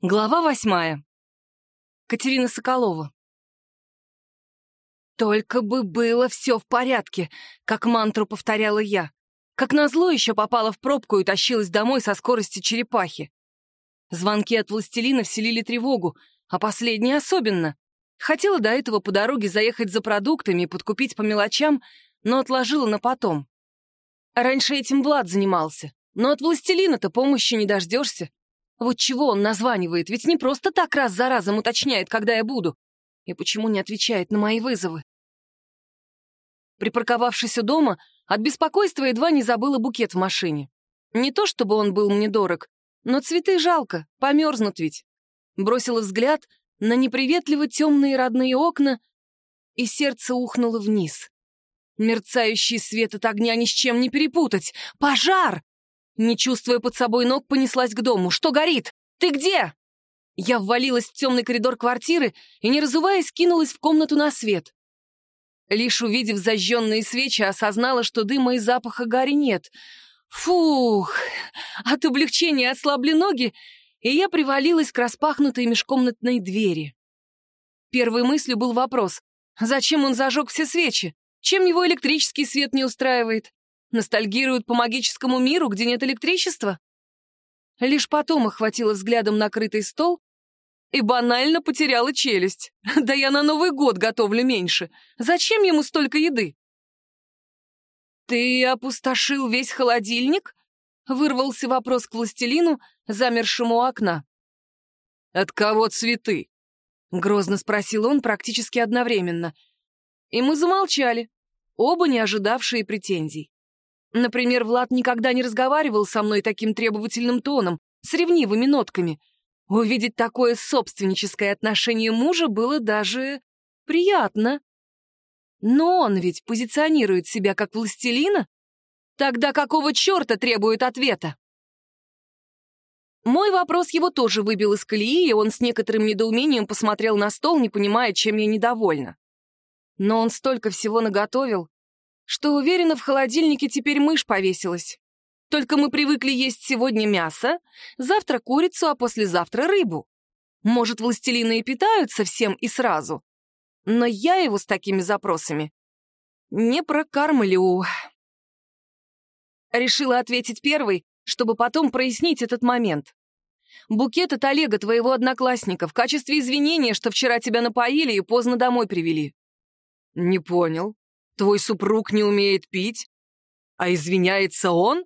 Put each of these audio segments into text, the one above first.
Глава восьмая. Катерина Соколова. «Только бы было все в порядке», — как мантру повторяла я. Как назло еще попала в пробку и тащилась домой со скоростью черепахи. Звонки от властелина вселили тревогу, а последние особенно. Хотела до этого по дороге заехать за продуктами и подкупить по мелочам, но отложила на потом. Раньше этим Влад занимался, но от властелина-то помощи не дождешься. Вот чего он названивает, ведь не просто так раз за разом уточняет, когда я буду. И почему не отвечает на мои вызовы? Припарковавшись у дома, от беспокойства едва не забыла букет в машине. Не то чтобы он был мне дорог, но цветы жалко, померзнут ведь. Бросила взгляд на неприветливо темные родные окна, и сердце ухнуло вниз. Мерцающий свет от огня ни с чем не перепутать. Пожар! Не чувствуя под собой ног, понеслась к дому. «Что горит? Ты где?» Я ввалилась в темный коридор квартиры и, не разуваясь, кинулась в комнату на свет. Лишь увидев зажженные свечи, осознала, что дыма и запаха гари нет. Фух! От облегчения ослабли ноги, и я привалилась к распахнутой межкомнатной двери. Первой мыслью был вопрос, зачем он зажег все свечи? Чем его электрический свет не устраивает? Ностальгируют по магическому миру, где нет электричества? Лишь потом охватила взглядом накрытый стол и банально потеряла челюсть. Да я на Новый год готовлю меньше. Зачем ему столько еды? «Ты опустошил весь холодильник?» — вырвался вопрос к властелину, замершему у окна. «От кого цветы?» — грозно спросил он практически одновременно. И мы замолчали, оба не ожидавшие претензий. Например, Влад никогда не разговаривал со мной таким требовательным тоном, с ревнивыми нотками. Увидеть такое собственническое отношение мужа было даже приятно. Но он ведь позиционирует себя как властелина. Тогда какого черта требует ответа? Мой вопрос его тоже выбил из колеи, и он с некоторым недоумением посмотрел на стол, не понимая, чем я недовольна. Но он столько всего наготовил, что, уверена, в холодильнике теперь мышь повесилась. Только мы привыкли есть сегодня мясо, завтра курицу, а послезавтра рыбу. Может, властелины и питаются всем и сразу. Но я его с такими запросами не прокармлю. Решила ответить первой, чтобы потом прояснить этот момент. Букет от Олега, твоего одноклассника, в качестве извинения, что вчера тебя напоили и поздно домой привели. Не понял. Твой супруг не умеет пить? А извиняется он?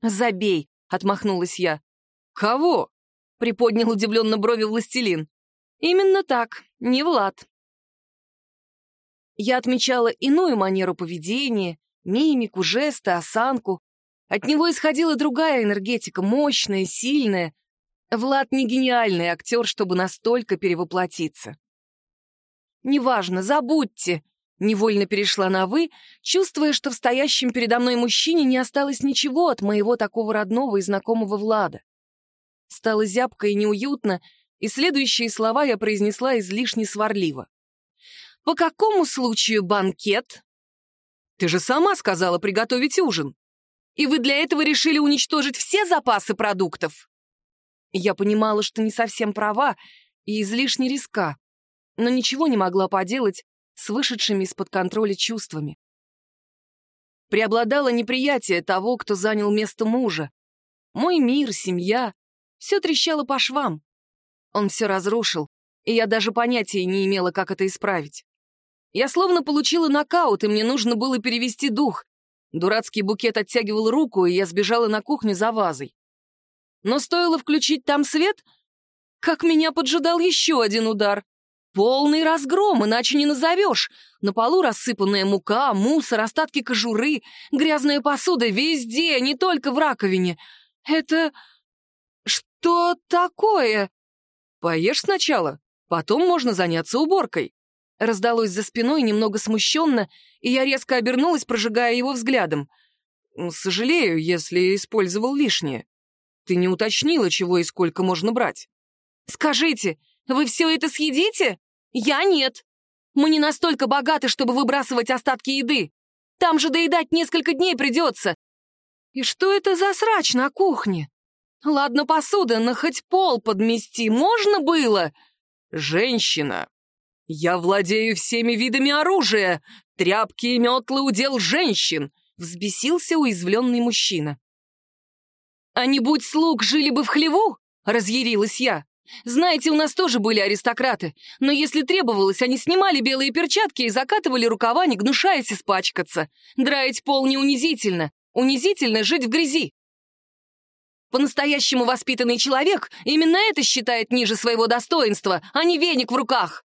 Забей, отмахнулась я. Кого? Приподнял удивленно брови властелин. Именно так, не Влад. Я отмечала иную манеру поведения, мимику, жесты, осанку. От него исходила другая энергетика, мощная, сильная. Влад не гениальный актер, чтобы настолько перевоплотиться. «Неважно, забудьте», Невольно перешла на «вы», чувствуя, что в стоящем передо мной мужчине не осталось ничего от моего такого родного и знакомого Влада. Стало зябко и неуютно, и следующие слова я произнесла излишне сварливо. «По какому случаю банкет?» «Ты же сама сказала приготовить ужин. И вы для этого решили уничтожить все запасы продуктов?» Я понимала, что не совсем права и излишне риска, но ничего не могла поделать, с вышедшими из-под контроля чувствами. Преобладало неприятие того, кто занял место мужа. Мой мир, семья — все трещало по швам. Он все разрушил, и я даже понятия не имела, как это исправить. Я словно получила нокаут, и мне нужно было перевести дух. Дурацкий букет оттягивал руку, и я сбежала на кухню за вазой. Но стоило включить там свет, как меня поджидал еще один удар. Полный разгром, иначе не назовешь. На полу рассыпанная мука, мусор, остатки кожуры, грязная посуда везде, не только в раковине. Это... что такое? Поешь сначала, потом можно заняться уборкой. Раздалось за спиной немного смущенно, и я резко обернулась, прожигая его взглядом. «Сожалею, если использовал лишнее. Ты не уточнила, чего и сколько можно брать». «Скажите, вы все это съедите? Я нет. Мы не настолько богаты, чтобы выбрасывать остатки еды. Там же доедать несколько дней придется. И что это за срач на кухне? Ладно, посуда, но хоть пол подмести можно было? Женщина, я владею всеми видами оружия. Тряпки и метлы удел женщин, взбесился уязвленный мужчина. А не будь слуг, жили бы в хлеву? Разъярилась я. Знаете, у нас тоже были аристократы, но если требовалось, они снимали белые перчатки и закатывали рукава, не гнушаясь испачкаться. Драить пол не унизительно. Унизительно жить в грязи. По-настоящему воспитанный человек именно это считает ниже своего достоинства, а не веник в руках.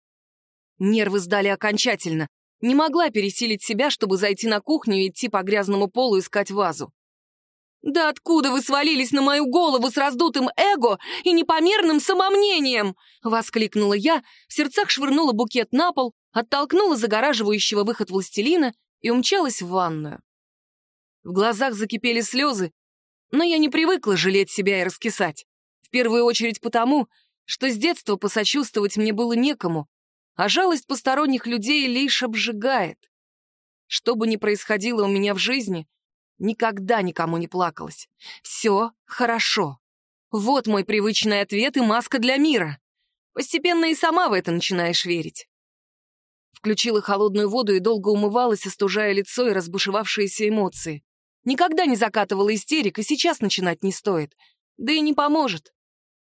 Нервы сдали окончательно. Не могла пересилить себя, чтобы зайти на кухню и идти по грязному полу искать вазу. «Да откуда вы свалились на мою голову с раздутым эго и непомерным самомнением?» — воскликнула я, в сердцах швырнула букет на пол, оттолкнула загораживающего выход властелина и умчалась в ванную. В глазах закипели слезы, но я не привыкла жалеть себя и раскисать. В первую очередь потому, что с детства посочувствовать мне было некому, а жалость посторонних людей лишь обжигает. Что бы ни происходило у меня в жизни, никогда никому не плакалась. Все хорошо. Вот мой привычный ответ и маска для мира. Постепенно и сама в это начинаешь верить. Включила холодную воду и долго умывалась, остужая лицо и разбушевавшиеся эмоции. Никогда не закатывала истерик, и сейчас начинать не стоит. Да и не поможет.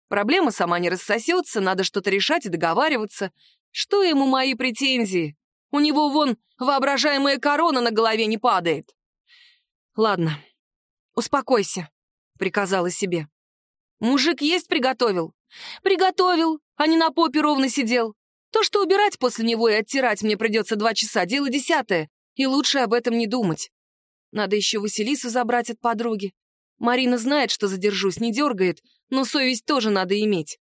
Проблема сама не рассосется, надо что-то решать и договариваться. Что ему мои претензии? У него вон воображаемая корона на голове не падает. Ладно, успокойся, приказала себе. Мужик есть приготовил? Приготовил, а не на попе ровно сидел. То, что убирать после него и оттирать мне придется два часа, дело десятое, и лучше об этом не думать. Надо еще Василису забрать от подруги. Марина знает, что задержусь, не дергает, но совесть тоже надо иметь.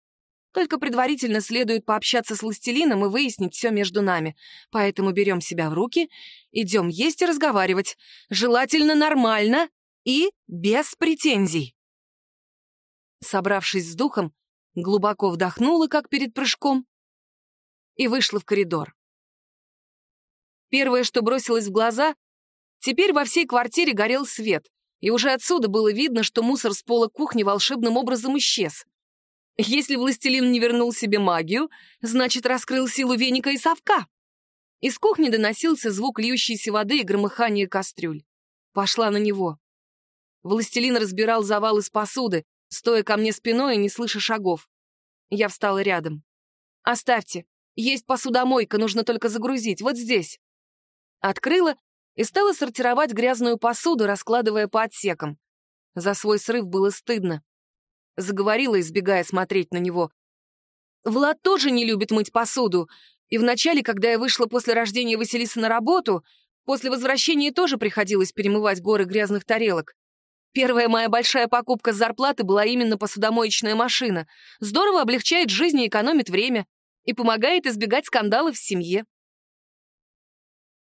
Только предварительно следует пообщаться с властелином и выяснить все между нами. Поэтому берем себя в руки, идем есть и разговаривать. Желательно нормально и без претензий. Собравшись с духом, глубоко вдохнула, как перед прыжком, и вышла в коридор. Первое, что бросилось в глаза, Теперь во всей квартире горел свет, и уже отсюда было видно, что мусор с пола кухни волшебным образом исчез. Если властелин не вернул себе магию, значит, раскрыл силу веника и совка. Из кухни доносился звук льющейся воды и громыхание кастрюль. Пошла на него. Властелин разбирал завал из посуды, стоя ко мне спиной и не слыша шагов. Я встала рядом. «Оставьте. Есть посудомойка, нужно только загрузить. Вот здесь». Открыла и стала сортировать грязную посуду, раскладывая по отсекам. За свой срыв было стыдно. Заговорила, избегая смотреть на него. Влад тоже не любит мыть посуду, и вначале, когда я вышла после рождения Василисы на работу, после возвращения тоже приходилось перемывать горы грязных тарелок. Первая моя большая покупка с зарплаты была именно посудомоечная машина. Здорово облегчает жизнь и экономит время. И помогает избегать скандалов в семье.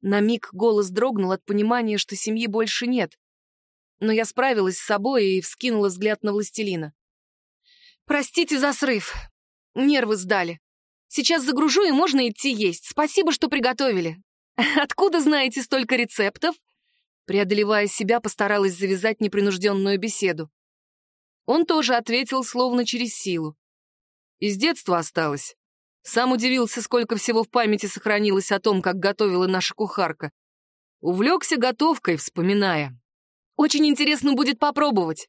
На миг голос дрогнул от понимания, что семьи больше нет. Но я справилась с собой и вскинула взгляд на властелина. «Простите за срыв. Нервы сдали. Сейчас загружу, и можно идти есть. Спасибо, что приготовили. Откуда знаете столько рецептов?» Преодолевая себя, постаралась завязать непринужденную беседу. Он тоже ответил словно через силу. «Из детства осталось. Сам удивился, сколько всего в памяти сохранилось о том, как готовила наша кухарка. Увлекся готовкой, вспоминая. Очень интересно будет попробовать.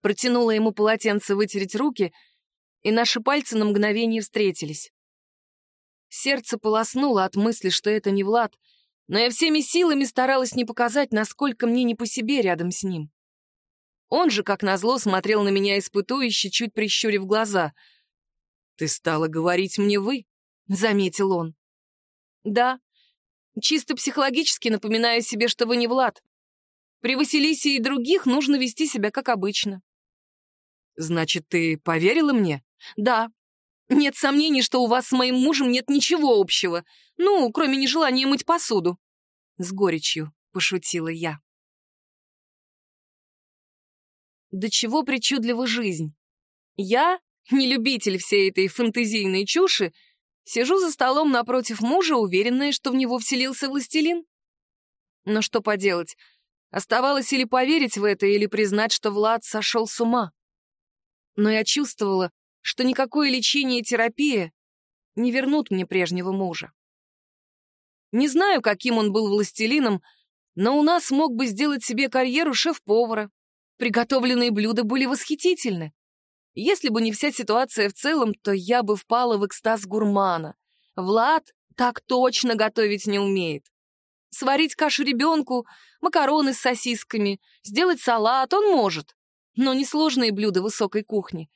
Протянула ему полотенце вытереть руки, и наши пальцы на мгновение встретились. Сердце полоснуло от мысли, что это не Влад, но я всеми силами старалась не показать, насколько мне не по себе рядом с ним. Он же, как назло, смотрел на меня испытующе, чуть прищурив глаза — «Ты стала говорить мне «вы», — заметил он. «Да, чисто психологически напоминаю себе, что вы не Влад. При Василисе и других нужно вести себя как обычно». «Значит, ты поверила мне?» «Да. Нет сомнений, что у вас с моим мужем нет ничего общего, ну, кроме нежелания мыть посуду». С горечью пошутила я. До чего причудлива жизнь. Я не любитель всей этой фантазийной чуши, сижу за столом напротив мужа, уверенная, что в него вселился властелин. Но что поделать, Оставалось или поверить в это, или признать, что Влад сошел с ума. Но я чувствовала, что никакое лечение и терапия не вернут мне прежнего мужа. Не знаю, каким он был властелином, но у нас мог бы сделать себе карьеру шеф-повара. Приготовленные блюда были восхитительны. Если бы не вся ситуация в целом, то я бы впала в экстаз гурмана. Влад так точно готовить не умеет. Сварить кашу ребенку, макароны с сосисками, сделать салат он может, но не сложные блюда высокой кухни.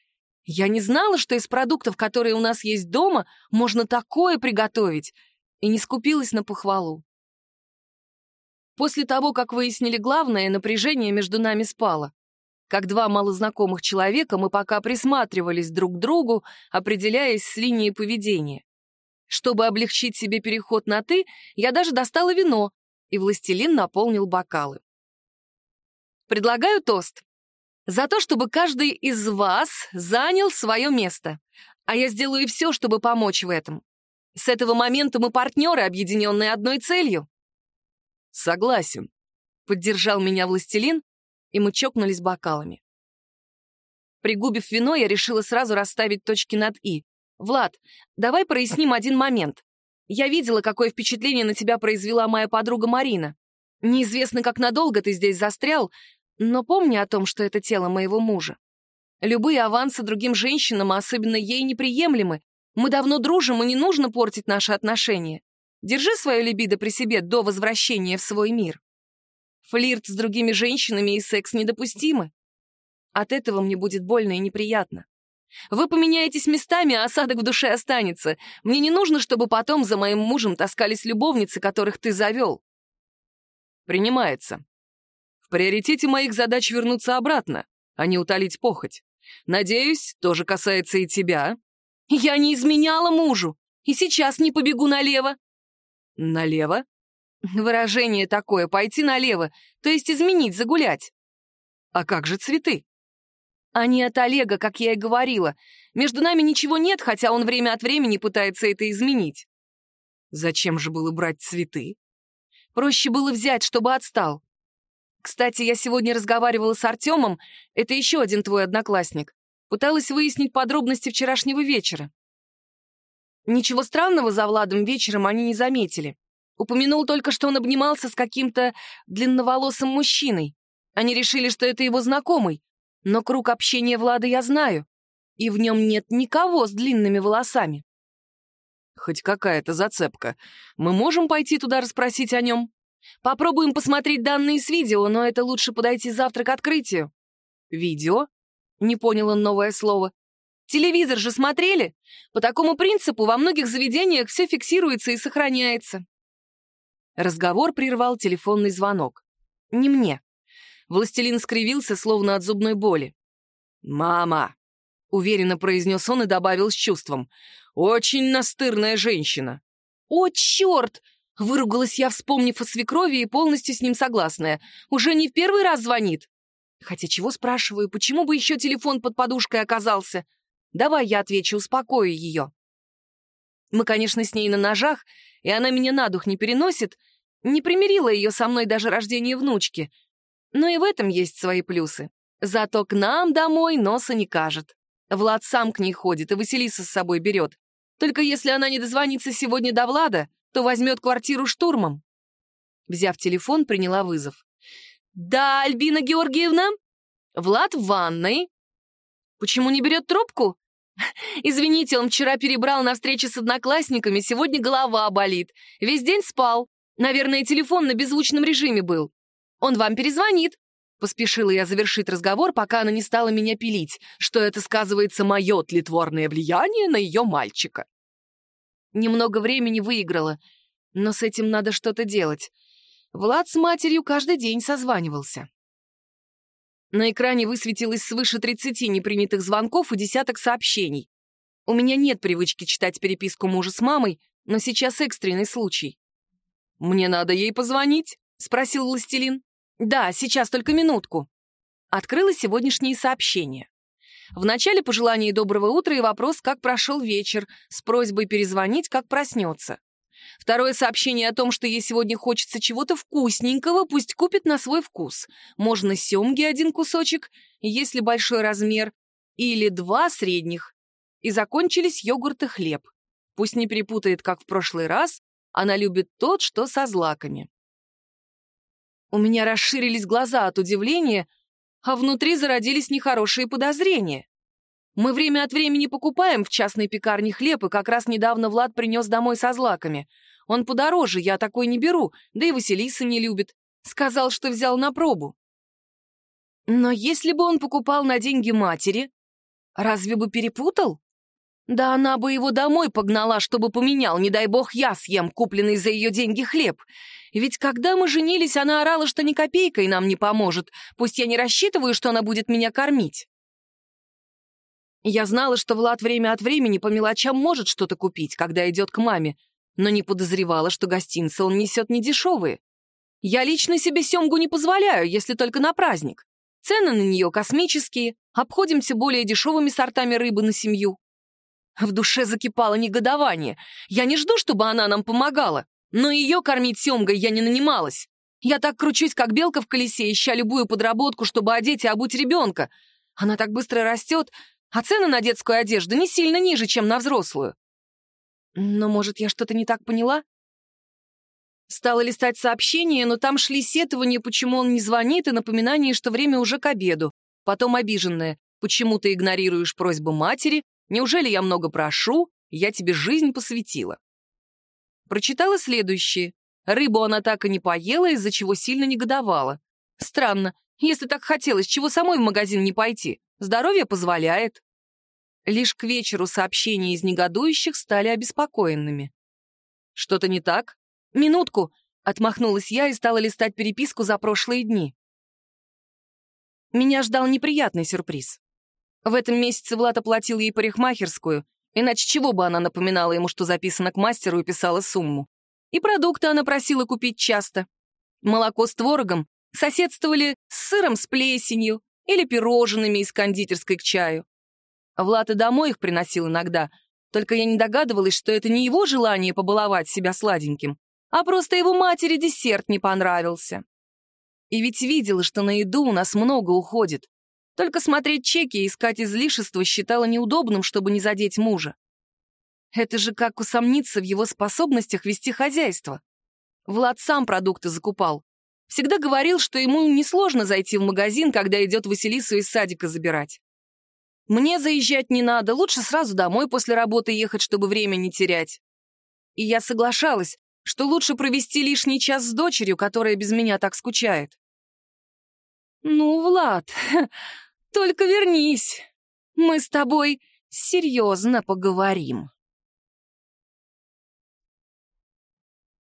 Я не знала, что из продуктов, которые у нас есть дома, можно такое приготовить, и не скупилась на похвалу. После того, как выяснили главное, напряжение между нами спало. Как два малознакомых человека мы пока присматривались друг к другу, определяясь с линией поведения. Чтобы облегчить себе переход на «ты», я даже достала вино, и властелин наполнил бокалы. Предлагаю тост. За то, чтобы каждый из вас занял свое место. А я сделаю все, чтобы помочь в этом. С этого момента мы партнеры, объединенные одной целью. Согласен. Поддержал меня властелин, и мы чокнулись бокалами. Пригубив вино, я решила сразу расставить точки над «и». «Влад, давай проясним один момент. Я видела, какое впечатление на тебя произвела моя подруга Марина. Неизвестно, как надолго ты здесь застрял, но помни о том, что это тело моего мужа. Любые авансы другим женщинам, а особенно ей, неприемлемы. Мы давно дружим, и не нужно портить наши отношения. Держи свое либидо при себе до возвращения в свой мир. Флирт с другими женщинами и секс недопустимы. От этого мне будет больно и неприятно. Вы поменяетесь местами, а осадок в душе останется. Мне не нужно, чтобы потом за моим мужем таскались любовницы, которых ты завел. Принимается. Приоритете моих задач вернуться обратно, а не утолить похоть. Надеюсь, тоже касается и тебя. Я не изменяла мужу, и сейчас не побегу налево. Налево? Выражение такое — пойти налево, то есть изменить, загулять. А как же цветы? не от Олега, как я и говорила. Между нами ничего нет, хотя он время от времени пытается это изменить. Зачем же было брать цветы? Проще было взять, чтобы отстал. Кстати, я сегодня разговаривала с Артемом, это еще один твой одноклассник. Пыталась выяснить подробности вчерашнего вечера. Ничего странного за Владом вечером они не заметили. Упомянул только, что он обнимался с каким-то длинноволосым мужчиной. Они решили, что это его знакомый, но круг общения Влада я знаю, и в нем нет никого с длинными волосами. Хоть какая-то зацепка. Мы можем пойти туда расспросить о нем? Попробуем посмотреть данные с видео, но это лучше подойти завтра к открытию. Видео? Не понял он новое слово. Телевизор же смотрели? По такому принципу во многих заведениях все фиксируется и сохраняется. Разговор прервал телефонный звонок. Не мне. Властелин скривился, словно от зубной боли. «Мама!» — уверенно произнес он и добавил с чувством. «Очень настырная женщина». «О, черт!» — выругалась я, вспомнив о свекрови и полностью с ним согласная. «Уже не в первый раз звонит?» Хотя чего спрашиваю, почему бы еще телефон под подушкой оказался? Давай я отвечу, успокою ее. Мы, конечно, с ней на ножах, и она меня на дух не переносит. Не примирила ее со мной даже рождение внучки. Но и в этом есть свои плюсы. Зато к нам домой носа не кажет. Влад сам к ней ходит и Василиса с собой берет. Только если она не дозвонится сегодня до Влада, то возьмет квартиру штурмом. Взяв телефон, приняла вызов. «Да, Альбина Георгиевна? Влад в ванной. Почему не берет трубку? Извините, он вчера перебрал на встрече с одноклассниками, сегодня голова болит. Весь день спал. Наверное, телефон на беззвучном режиме был. Он вам перезвонит». Поспешила я завершить разговор, пока она не стала меня пилить, что это сказывается мое тлетворное влияние на ее мальчика. Немного времени выиграла, но с этим надо что-то делать. Влад с матерью каждый день созванивался. На экране высветилось свыше 30 непринятых звонков и десяток сообщений. У меня нет привычки читать переписку мужа с мамой, но сейчас экстренный случай. «Мне надо ей позвонить?» — спросил властелин. «Да, сейчас только минутку». Открыла сегодняшние сообщения. В начале пожелание доброго утра и вопрос, как прошел вечер, с просьбой перезвонить, как проснется. Второе сообщение о том, что ей сегодня хочется чего-то вкусненького, пусть купит на свой вкус. Можно семги один кусочек, если большой размер, или два средних. И закончились йогурт и хлеб. Пусть не перепутает, как в прошлый раз, она любит тот, что со злаками. У меня расширились глаза от удивления, а внутри зародились нехорошие подозрения. Мы время от времени покупаем в частной пекарне хлеб, и как раз недавно Влад принес домой со злаками. Он подороже, я такой не беру, да и Василиса не любит. Сказал, что взял на пробу. Но если бы он покупал на деньги матери, разве бы перепутал? Да она бы его домой погнала, чтобы поменял, не дай бог я съем купленный за ее деньги хлеб. Ведь когда мы женились, она орала, что ни копейкой нам не поможет, пусть я не рассчитываю, что она будет меня кормить. Я знала, что Влад время от времени по мелочам может что-то купить, когда идет к маме, но не подозревала, что гостинцы он несет недешевые. Я лично себе семгу не позволяю, если только на праздник. Цены на нее космические, обходимся более дешевыми сортами рыбы на семью. В душе закипало негодование. Я не жду, чтобы она нам помогала, но ее кормить семгой я не нанималась. Я так кручусь, как белка в колесе, ища любую подработку, чтобы одеть и обуть ребенка. Она так быстро растет, а цены на детскую одежду не сильно ниже, чем на взрослую. Но, может, я что-то не так поняла? Стала листать сообщения, но там шли сетования, почему он не звонит, и напоминание, что время уже к обеду. Потом обиженное, почему ты игнорируешь просьбу матери, неужели я много прошу, я тебе жизнь посвятила. Прочитала следующее. Рыбу она так и не поела, из-за чего сильно негодовала. Странно, если так хотелось, чего самой в магазин не пойти? Здоровье позволяет. Лишь к вечеру сообщения из негодующих стали обеспокоенными. «Что-то не так?» «Минутку!» — отмахнулась я и стала листать переписку за прошлые дни. Меня ждал неприятный сюрприз. В этом месяце Влад оплатил ей парикмахерскую, иначе чего бы она напоминала ему, что записано к мастеру и писала сумму. И продукты она просила купить часто. Молоко с творогом соседствовали с сыром с плесенью или пирожными из кондитерской к чаю. Влад и домой их приносил иногда, только я не догадывалась, что это не его желание побаловать себя сладеньким, а просто его матери десерт не понравился. И ведь видела, что на еду у нас много уходит. Только смотреть чеки и искать излишества считала неудобным, чтобы не задеть мужа. Это же как усомниться в его способностях вести хозяйство. Влад сам продукты закупал. Всегда говорил, что ему несложно зайти в магазин, когда идет Василису из садика забирать. Мне заезжать не надо, лучше сразу домой после работы ехать, чтобы время не терять. И я соглашалась, что лучше провести лишний час с дочерью, которая без меня так скучает. «Ну, Влад, только вернись. Мы с тобой серьезно поговорим».